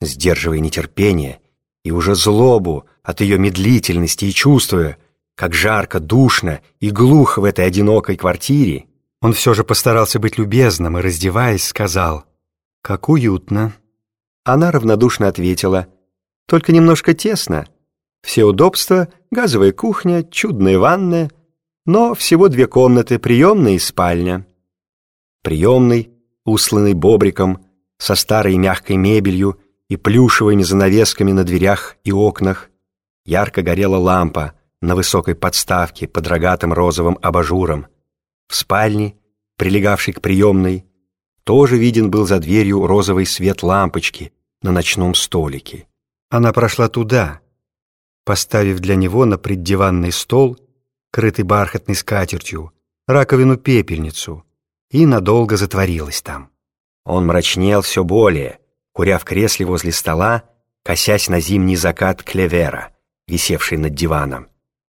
сдерживая нетерпение и уже злобу от ее медлительности и чувствуя, как жарко, душно и глухо в этой одинокой квартире, он все же постарался быть любезным и, раздеваясь, сказал «Как уютно». Она равнодушно ответила «Только немножко тесно. Все удобства, газовая кухня, чудная ванная, но всего две комнаты, приемная и спальня». Приемный, усланный бобриком, со старой мягкой мебелью и плюшевыми занавесками на дверях и окнах, ярко горела лампа на высокой подставке под рогатым розовым абажуром. В спальне, прилегавшей к приемной, тоже виден был за дверью розовый свет лампочки на ночном столике. Она прошла туда, поставив для него на преддиванный стол, крытый бархатной скатертью, раковину-пепельницу, и надолго затворилась там. Он мрачнел все более, куря в кресле возле стола, косясь на зимний закат клевера, висевший над диваном,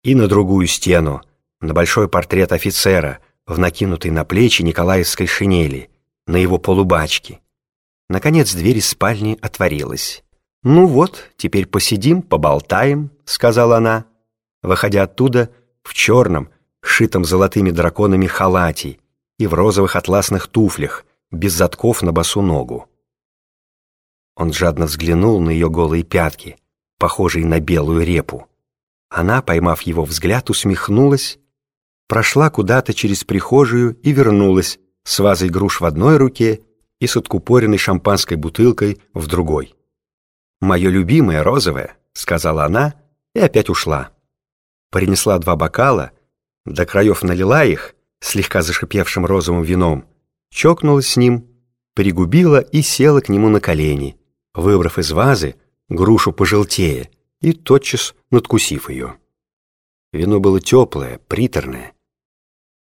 и на другую стену, на большой портрет офицера в накинутой на плечи николаевской шинели, на его полубачке. Наконец дверь из спальни отворилась. «Ну вот, теперь посидим, поболтаем», — сказала она, выходя оттуда в черном, шитом золотыми драконами халате и в розовых атласных туфлях, без затков на босу ногу. Он жадно взглянул на ее голые пятки, похожие на белую репу. Она, поймав его взгляд, усмехнулась, прошла куда-то через прихожую и вернулась с вазой груш в одной руке и с откупоренной шампанской бутылкой в другой. «Мое любимое розовое», — сказала она и опять ушла. Принесла два бокала, до краев налила их, слегка зашипевшим розовым вином, чокнулась с ним, пригубила и села к нему на колени, выбрав из вазы грушу пожелтее и тотчас надкусив ее. Вино было теплое, приторное,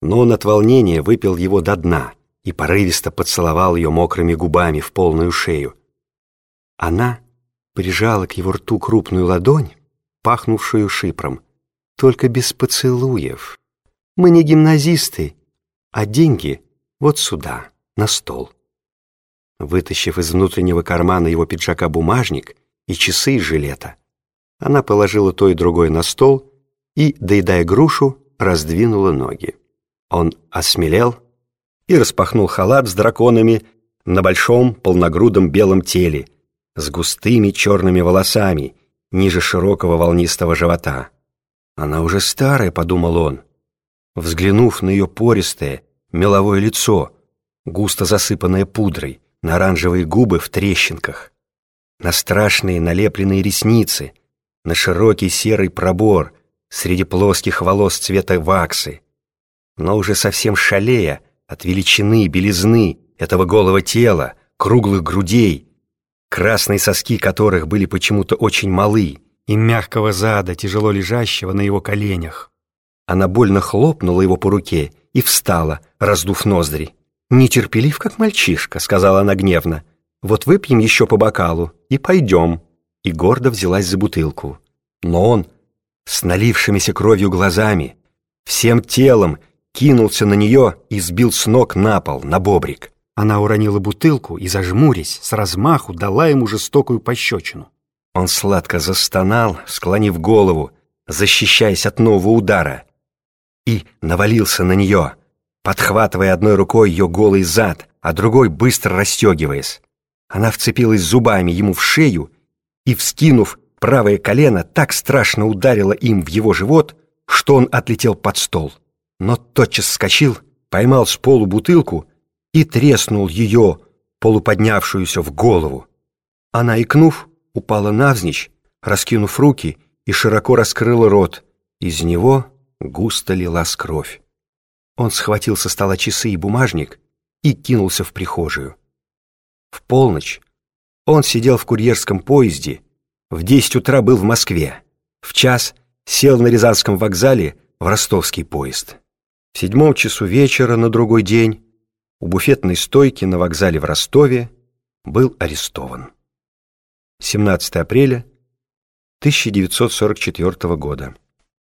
но он от волнения выпил его до дна и порывисто поцеловал ее мокрыми губами в полную шею. Она прижала к его рту крупную ладонь, пахнувшую шипром, только без поцелуев. Мы не гимназисты, а деньги вот сюда, на стол. Вытащив из внутреннего кармана его пиджака бумажник и часы из жилета, она положила то и другое на стол и, доедая грушу, раздвинула ноги. Он осмелел и распахнул халат с драконами на большом полногрудом белом теле с густыми черными волосами ниже широкого волнистого живота. «Она уже старая», — подумал он, взглянув на ее пористое, меловое лицо, густо засыпанное пудрой, на оранжевые губы в трещинках, на страшные налепленные ресницы, на широкий серый пробор среди плоских волос цвета ваксы, но уже совсем шалея от величины, белизны этого голого тела, круглых грудей, красные соски которых были почему-то очень малы, и мягкого зада, тяжело лежащего на его коленях. Она больно хлопнула его по руке и встала, раздув ноздри. «Нетерпелив, как мальчишка», — сказала она гневно. «Вот выпьем еще по бокалу и пойдем». И гордо взялась за бутылку. Но он, с налившимися кровью глазами, всем телом кинулся на нее и сбил с ног на пол, на бобрик. Она уронила бутылку и, зажмурясь, с размаху дала ему жестокую пощечину. Он сладко застонал, склонив голову, защищаясь от нового удара и навалился на нее, подхватывая одной рукой ее голый зад, а другой быстро расстегиваясь. Она вцепилась зубами ему в шею и, вскинув правое колено, так страшно ударила им в его живот, что он отлетел под стол. Но тотчас вскочил, поймал с полу бутылку и треснул ее, полуподнявшуюся в голову. Она, икнув, упала навзничь, раскинув руки и широко раскрыла рот. Из него густо лилась кровь. Он схватил со стола часы и бумажник и кинулся в прихожую. В полночь он сидел в курьерском поезде, в десять утра был в Москве, в час сел на Рязанском вокзале в ростовский поезд. В седьмом часу вечера на другой день у буфетной стойки на вокзале в Ростове был арестован. 17 апреля 1944 года.